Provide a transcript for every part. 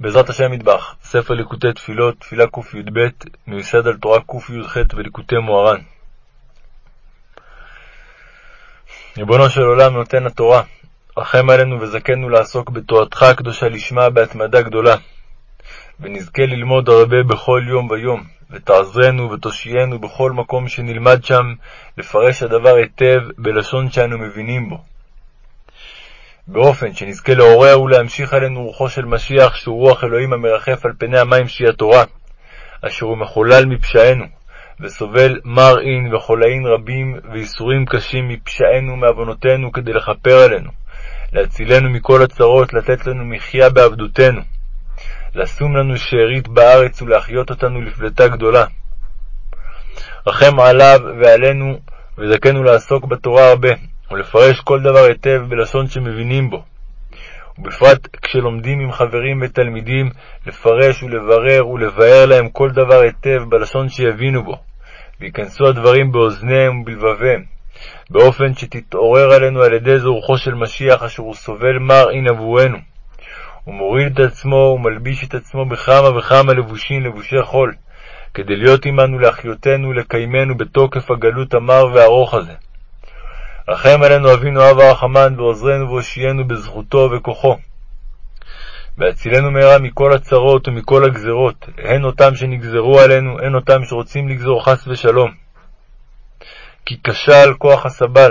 בעזרת השם מטבח, ספר ליקוטי תפילות, תפילה קי"ב, מיוסד על תורה קי"ח וליקוטי מוהר"ן. ריבונו של עולם נותן התורה, רחם עלינו וזכנו לעסוק בתורתך הקדושה לשמה בהתמדה גדולה, ונזכה ללמוד הרבה בכל יום ויום, ותעזרנו ותושיינו בכל מקום שנלמד שם, לפרש הדבר היטב בלשון שאנו מבינים בו. באופן שנזכה לעורר ולהמשיך עלינו רוחו של משיח, שהוא רוח אלוהים המרחף על פני המים שהיא התורה, אשר הוא מחולל מפשענו, וסובל מרעין וחולאין רבים ואיסורים קשים מפשענו ומעוונותינו כדי לכפר עלינו, להצילנו מכל הצרות, לתת לנו מחיה בעבדותנו, לשום לנו שארית בארץ ולהחיות אותנו לפלטה גדולה. רחם עליו ועלינו, וזכנו לעסוק בתורה הרבה, ולפרש כל דבר היטב בלשון שמבינים בו. ובפרט כשלומדים עם חברים ותלמידים, לפרש ולברר ולבאר להם כל דבר היטב בלשון שיבינו בו, וייכנסו הדברים באוזניהם ובלבביהם, באופן שתתעורר עלינו על ידי זה רוחו של משיח, אשר הוא סובל מר עבורנו. הוא מוריד את עצמו ומלביש את עצמו בכמה וכמה לבושים לבושי חול, כדי להיות עמנו להחיותנו ולקיימנו בתוקף הגלות המר והארוך הזה. רחם עלינו אבינו אב הרחמן, ועוזרנו והושיענו בזכותו וכוחו. והצילנו מהרה מכל הצרות ומכל הגזרות, הן אותם שנגזרו עלינו, הן אותם שרוצים לגזור חס ושלום. כי כשל כוח הסבל.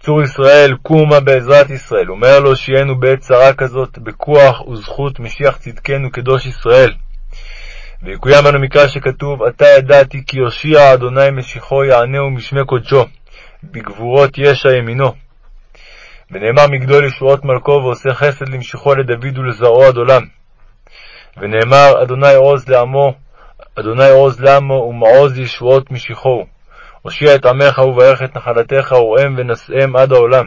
צור ישראל, קומה בעזרת ישראל, ומהר להושיענו בעת צרה כזאת, בכוח וזכות משיח צדקנו קדוש ישראל. ויקוים בנו מקרא שכתוב, עתה ידעתי כי יושיע אדוני משיחו יענהו משמי קודשו. בגבורות ישע ימינו. ונאמר מגדול ישועות מלכו ועושה חסד למשכו לדוד ולזרעו עד עולם. ונאמר אדוני עוז לעמו, אדוני עוז לעמו ומעוז ישועות משיחו. הושיע את עמך וברך את נחלתך וראם ונשאם עד העולם.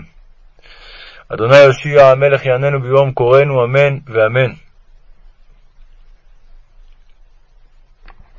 אדוני הושיע המלך יעננו ביום קוראנו אמן ואמן.